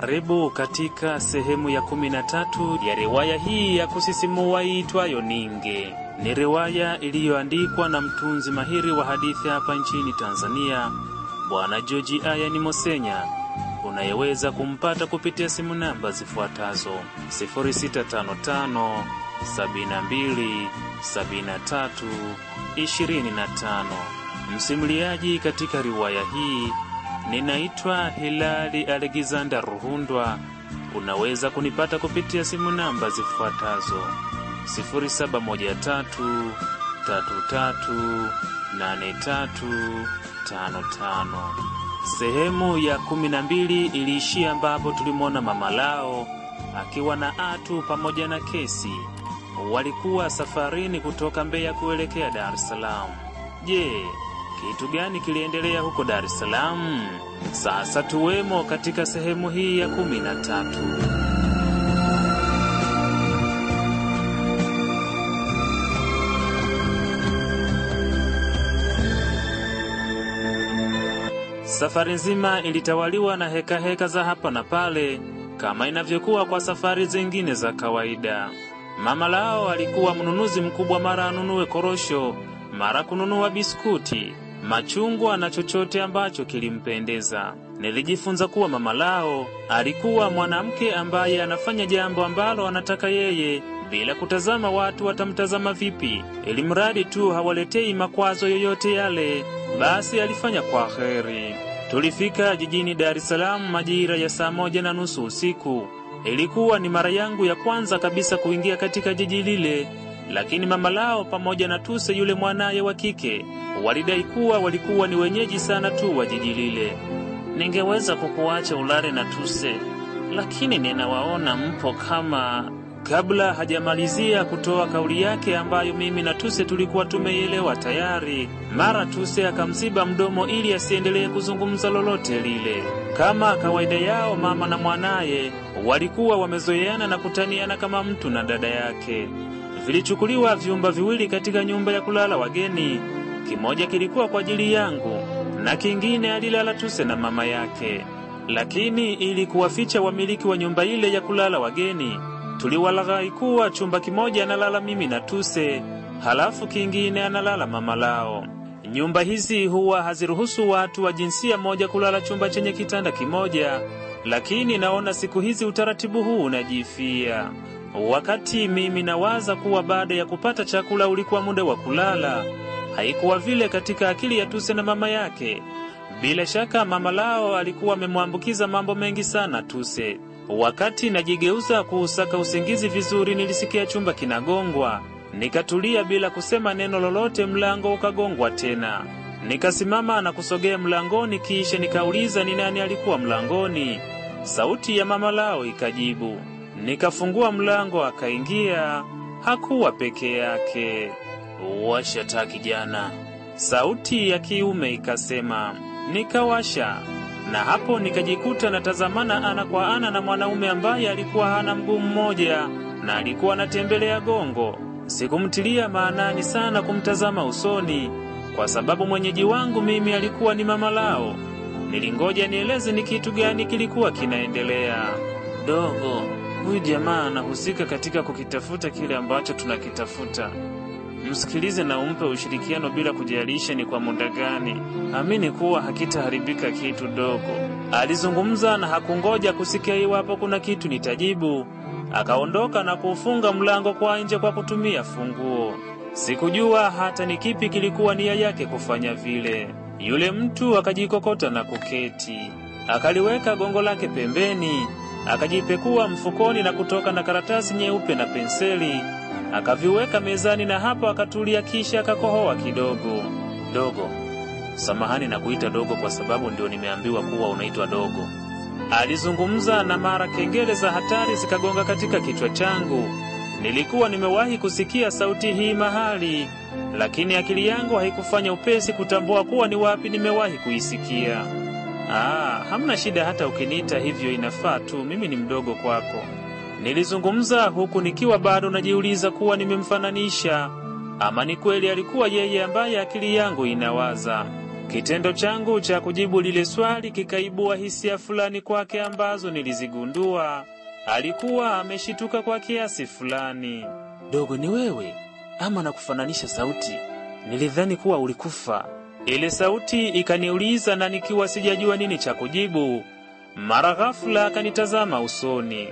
Karibu katika sehemu ya kumi na tatu ya riwaya hii ya kusisimua iitwayo Ninge. Ni riwaya iliyoandikwa na mtunzi mahiri wa hadithi hapa nchini Tanzania, Bwana George Ayani Mosenya, unayeweza kumpata kupitia simu namba zifuatazo 0655 72 73 25. Msimuliaji katika riwaya hii ninaitwa Hilali Alexander Ruhundwa. Unaweza kunipata kupitia simu namba zifuatazo 0713338355. Sehemu ya kumi na mbili iliishia ambapo tulimwona mama lao akiwa na Atu pamoja na Kesi walikuwa safarini kutoka Mbeya kuelekea Dar es Salaam. Je, kitu gani kiliendelea huko Dar es Salaam? Sasa tuwemo katika sehemu hii ya kumi na tatu. Safari nzima ilitawaliwa na hekaheka heka za hapa na pale kama inavyokuwa kwa safari zingine za kawaida. Mama lao alikuwa mnunuzi mkubwa, mara anunue korosho, mara kununua biskuti, machungwa na chochote ambacho kilimpendeza. Nilijifunza kuwa mama lao alikuwa mwanamke ambaye anafanya jambo ambalo anataka yeye bila kutazama watu watamtazama vipi, ili mradi tu hawaletei makwazo yoyote yale, basi alifanya kwa heri. Tulifika jijini Dar es Salaam majira ya saa moja na nusu usiku. Ilikuwa ni mara yangu ya kwanza kabisa kuingia katika jiji lile, lakini mama lao pamoja na Tuse yule mwanaye wa kike walidai kuwa walikuwa ni wenyeji sana tu wa jiji lile. Ningeweza kukuacha ulale na Tuse, lakini ninawaona mpo kama Kabla hajamalizia kutoa kauli yake ambayo mimi na Tuse tulikuwa tumeielewa tayari, mara Tuse akamziba mdomo ili asiendelee kuzungumza lolote lile. Kama kawaida yao, mama na mwanaye walikuwa wamezoeana na kutaniana kama mtu na dada yake. Vilichukuliwa vyumba viwili katika nyumba ya kulala wageni, kimoja kilikuwa kwa ajili yangu na kingine alilala Tuse na mama yake, lakini ili kuwaficha wamiliki wa nyumba ile ya kulala wageni tuliwalaghai kuwa chumba kimoja analala mimi na Tuse, halafu kingine analala mama lao. Nyumba hizi huwa haziruhusu watu wa jinsia moja kulala chumba chenye kitanda kimoja, lakini naona siku hizi utaratibu huu unajifia. Wakati mimi nawaza kuwa baada ya kupata chakula ulikuwa muda wa kulala, haikuwa vile katika akili ya Tuse na mama yake. Bila shaka mama lao alikuwa amemwambukiza mambo mengi sana Tuse. Wakati najigeuza kuusaka usingizi vizuri, nilisikia chumba kinagongwa. Nikatulia bila kusema neno lolote, mlango ukagongwa tena. Nikasimama na kusogea mlangoni, kisha nikauliza ni nani alikuwa mlangoni. Sauti ya mama lao ikajibu. Nikafungua mlango, akaingia. Hakuwa peke yake. Washa taa kijana, sauti ya kiume ikasema. Nikawasha na hapo nikajikuta natazamana ana kwa ana na mwanaume ambaye alikuwa hana mguu mmoja na alikuwa anatembelea gongo. Sikumtilia maanani sana kumtazama usoni, kwa sababu mwenyeji wangu mimi alikuwa ni mama lao. Nilingoja nieleze ni kitu gani kilikuwa kinaendelea. Dogo, huyu jamaa anahusika katika kukitafuta kile ambacho tunakitafuta. Msikilize na umpe ushirikiano bila kujalisha ni kwa muda gani. Amini kuwa hakitaharibika kitu dogo. Alizungumza na hakungoja kusikia iwapo kuna kitu nitajibu. Akaondoka na kuufunga mlango kwa nje kwa kutumia funguo. Sikujua hata ni kipi kilikuwa nia yake kufanya vile. Yule mtu akajikokota na kuketi, akaliweka gongo lake pembeni, akajipekua mfukoni na kutoka na karatasi nyeupe na penseli akaviweka mezani na hapo akatulia, kisha akakohoa kidogo. Dogo, samahani na kuita dogo kwa sababu ndio nimeambiwa kuwa unaitwa dogo, alizungumza, na mara kengele za hatari zikagonga katika kichwa changu. Nilikuwa nimewahi kusikia sauti hii mahali, lakini akili yangu haikufanya upesi kutambua kuwa ni wapi nimewahi kuisikia. Aa, hamna shida hata ukiniita hivyo, inafaa tu, mimi ni mdogo kwako. Nilizungumza huku nikiwa bado najiuliza kuwa nimemfananisha ama ni kweli alikuwa yeye ambaye akili yangu inawaza. Kitendo changu cha kujibu lile swali kikaibua hisia fulani kwake ambazo nilizigundua. Alikuwa ameshituka kwa kiasi fulani. Dogo, ni wewe ama nakufananisha sauti? Nilidhani kuwa ulikufa. Ile sauti ikaniuliza, na nikiwa sijajua nini cha kujibu, mara ghafula akanitazama usoni.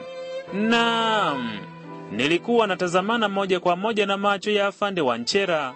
Naam, nilikuwa natazamana moja kwa moja na macho ya afande wa nchera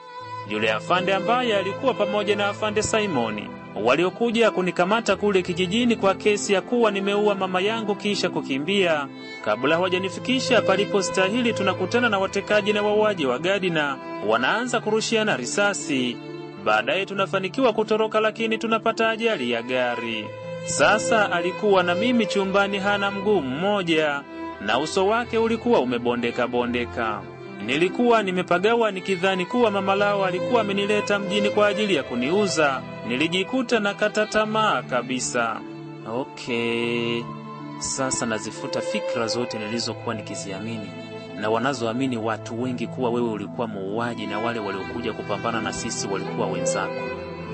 yule afande ambaye alikuwa pamoja na afande Simoni waliokuja kunikamata kule kijijini kwa kesi ya kuwa nimeua mama yangu kisha kukimbia. Kabla hawajanifikisha palipo stahili tunakutana na watekaji na wauaji wa gadi na wanaanza kurushiana risasi. Baadaye tunafanikiwa kutoroka, lakini tunapata ajali ya gari. Sasa alikuwa na mimi chumbani, hana mguu mmoja na uso wake ulikuwa umebondeka bondeka. Nilikuwa nimepagawa nikidhani kuwa mama lao alikuwa amenileta mjini kwa ajili ya kuniuza. Nilijikuta na kata tamaa kabisa. Okay, sasa nazifuta fikra zote nilizokuwa nikiziamini na wanazoamini watu wengi kuwa wewe ulikuwa muuaji na wale waliokuja kupambana na sisi walikuwa wenzako.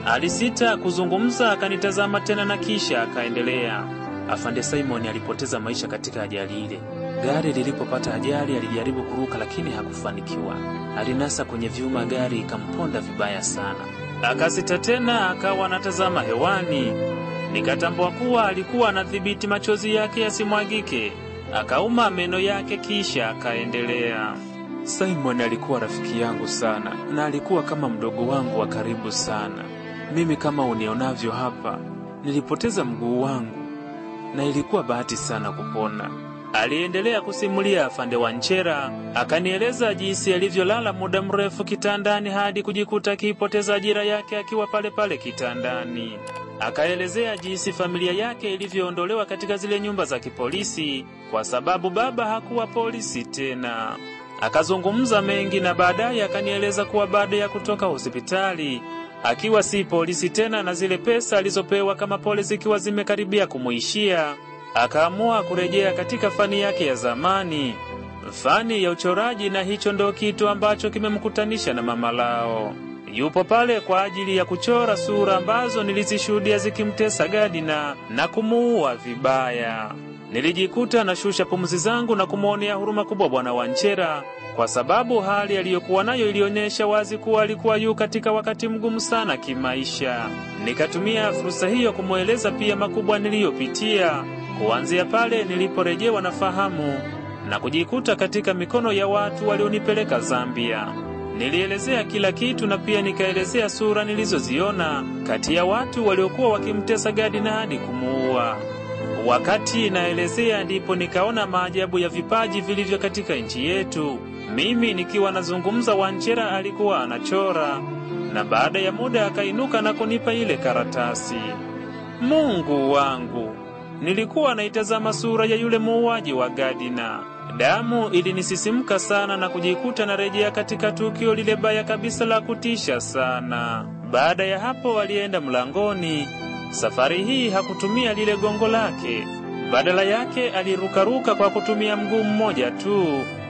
Alisita kuzungumza, akanitazama tena na kisha akaendelea. Afande Simon alipoteza maisha katika ajali ile. Gari lilipopata ajali, alijaribu kuruka lakini hakufanikiwa. Alinasa kwenye vyuma, gari ikamponda vibaya sana. Akasita tena, akawa anatazama hewani. Nikatambua kuwa alikuwa anadhibiti machozi yake yasimwagike. Akauma meno yake, kisha akaendelea. Simon alikuwa rafiki yangu sana na alikuwa kama mdogo wangu wa karibu sana. Mimi kama unionavyo hapa, nilipoteza mguu wangu na ilikuwa bahati sana kupona. Aliendelea kusimulia afande Wanchera, akanieleza jinsi alivyolala muda mrefu kitandani hadi kujikuta akiipoteza ajira yake akiwa pale pale kitandani. Akaelezea jinsi familia yake ilivyoondolewa katika zile nyumba za kipolisi kwa sababu baba hakuwa polisi tena. Akazungumza mengi na baadaye akanieleza kuwa baada ya kutoka hospitali akiwa si polisi tena na zile pesa alizopewa kama pole zikiwa zimekaribia kumuishia, akaamua kurejea katika fani yake ya zamani, fani ya uchoraji, na hicho ndo kitu ambacho kimemkutanisha na mama lao. Yupo pale kwa ajili ya kuchora sura ambazo nilizishuhudia zikimtesa Gadina na kumuua vibaya. Nilijikuta nashusha pumzi zangu na kumwonea huruma kubwa bwana Wanchera kwa sababu hali aliyokuwa nayo ilionyesha wazi kuwa alikuwa yu katika wakati mgumu sana kimaisha. Nikatumia fursa hiyo kumweleza pia makubwa niliyopitia kuanzia pale niliporejewa na fahamu na kujikuta katika mikono ya watu walionipeleka Zambia. Nilielezea kila kitu na pia nikaelezea sura nilizoziona kati ya watu waliokuwa wakimtesa Gadi na hadi kumuua. Wakati naelezea ndipo nikaona maajabu ya vipaji vilivyo katika nchi yetu. Mimi nikiwa nazungumza, Wanchera alikuwa anachora, na baada ya muda akainuka na kunipa ile karatasi. Mungu wangu, nilikuwa naitazama sura ya yule muuaji wa Gadina. Damu ilinisisimka sana na kujikuta narejea katika tukio lile baya kabisa la kutisha sana. Baada ya hapo, alienda mlangoni. Safari hii hakutumia lile gongo lake, badala yake alirukaruka kwa kutumia mguu mmoja tu.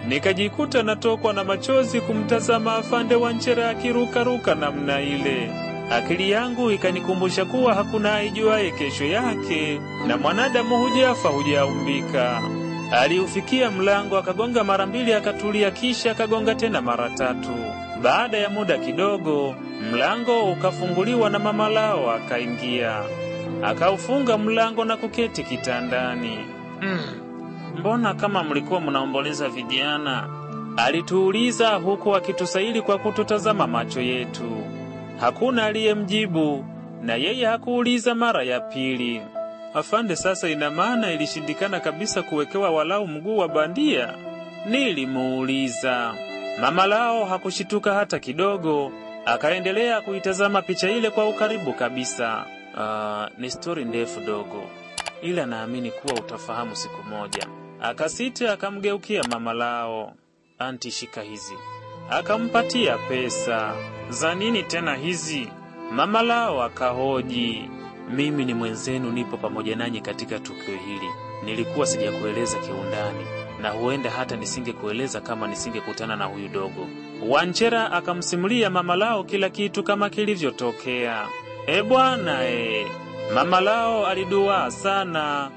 Nikajikuta natokwa na machozi kumtazama afande wa Wanchera akirukaruka namna ile. Akili yangu ikanikumbusha kuwa hakuna aijuaye kesho yake, na mwanadamu hujafa hujaumbika. Aliufikia mlango akagonga mara mbili, akatulia, kisha akagonga tena mara tatu. Baada ya muda kidogo, mlango ukafunguliwa na mama lao akaingia. Akaufunga mlango na kuketi kitandani. Mm, mbona kama mlikuwa mnaomboleza vijana? Alituuliza huku akitusaili kwa kututazama macho yetu. Hakuna aliyemjibu na yeye hakuuliza mara ya pili. Afande, sasa ina maana ilishindikana kabisa kuwekewa walau mguu wa bandia? Nilimuuliza. Mama lao hakushituka hata kidogo, akaendelea kuitazama picha ile kwa ukaribu kabisa. Uh, ni stori ndefu dogo, ila naamini kuwa utafahamu siku moja. Akasita, akamgeukia mama lao. Anti, shika hizi. Akampatia pesa. Za nini tena hizi? Mama lao akahoji. Mimi ni mwenzenu, nipo pamoja nanyi katika tukio hili. Nilikuwa sijakueleza kiundani, na huenda hata nisingekueleza kama nisingekutana na huyu dogo. Wanchera akamsimulia mama lao kila kitu kama kilivyotokea. E bwana e, mama lao aliduaa sana,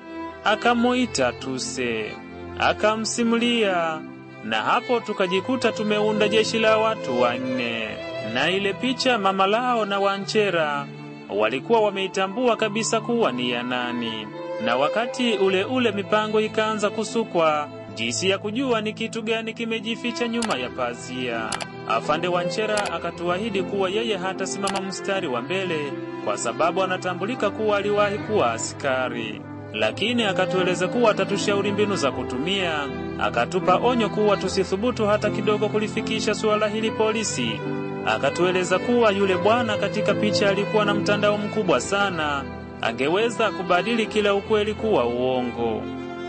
akamuita Tuse, akamsimulia, na hapo tukajikuta tumeunda jeshi la watu wanne. Na ile picha mama lao na Wanchera walikuwa wameitambua kabisa kuwa ni ya nani, na wakati ule ule mipango ikaanza kusukwa jinsi ya kujua ni kitu gani kimejificha nyuma ya pazia. Afande Wanchera akatuahidi kuwa yeye hatasimama mstari wa mbele kwa sababu anatambulika kuwa aliwahi kuwa askari, lakini akatueleza kuwa atatushauri mbinu za kutumia. Akatupa onyo kuwa tusithubutu hata kidogo kulifikisha suala hili polisi. Akatueleza kuwa yule bwana katika picha alikuwa na mtandao mkubwa sana, angeweza kubadili kila ukweli kuwa uongo.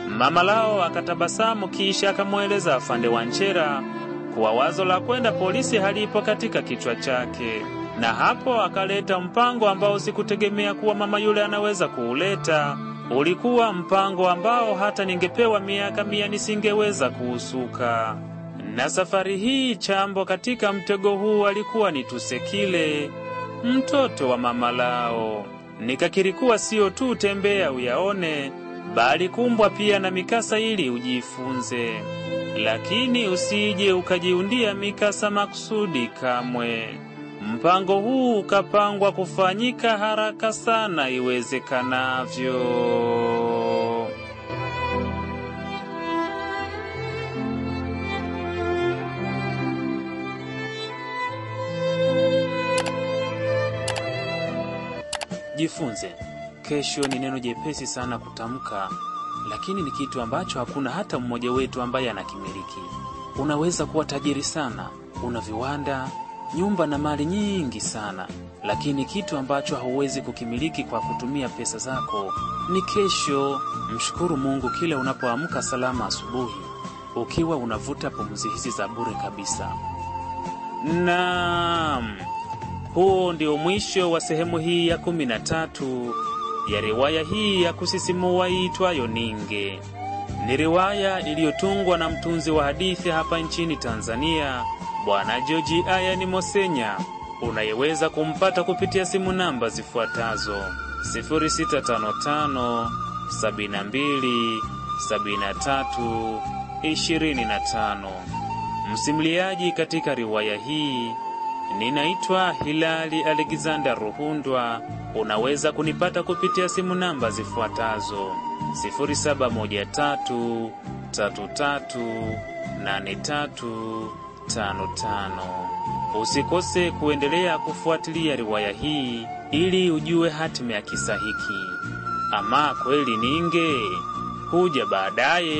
Mama lao akatabasamu kisha akamweleza afande Wanchera kuwa wazo la kwenda polisi halipo katika kichwa chake, na hapo akaleta mpango ambao sikutegemea kuwa mama yule anaweza kuuleta. Ulikuwa mpango ambao hata ningepewa miaka mia nisingeweza kuusuka. Na safari hii chambo katika mtego huu alikuwa ni Tusekile, mtoto wa mama lao. Nikakiri kuwa sio tu tembea uyaone bali kumbwa pia na mikasa ili ujifunze, lakini usije ukajiundia mikasa makusudi kamwe. Mpango huu ukapangwa kufanyika haraka sana iwezekanavyo. Jifunze. Kesho ni neno jepesi sana kutamka, lakini ni kitu ambacho hakuna hata mmoja wetu ambaye anakimiliki. Unaweza kuwa tajiri sana, una viwanda, nyumba na mali nyingi sana, lakini kitu ambacho hauwezi kukimiliki kwa kutumia pesa zako ni kesho. Mshukuru Mungu kila unapoamka salama asubuhi, ukiwa unavuta pumzi hizi za bure kabisa. Naam, huo ndio mwisho wa sehemu hii ya kumi na tatu ya riwaya hii ya kusisimua iitwayo Ninge. Ni riwaya iliyotungwa na mtunzi wa hadithi hapa nchini Tanzania, Bwana Joji Ayani Mosenya, unayeweza kumpata kupitia simu namba zifuatazo 0655 72 73 25. Msimuliaji katika riwaya hii ninaitwa Hilali Alexander Ruhundwa. Unaweza kunipata kupitia simu namba zifuatazo 0713338355. Usikose kuendelea kufuatilia riwaya hii ili ujue hatima ya kisa hiki. Ama kweli Ninge huja baadaye.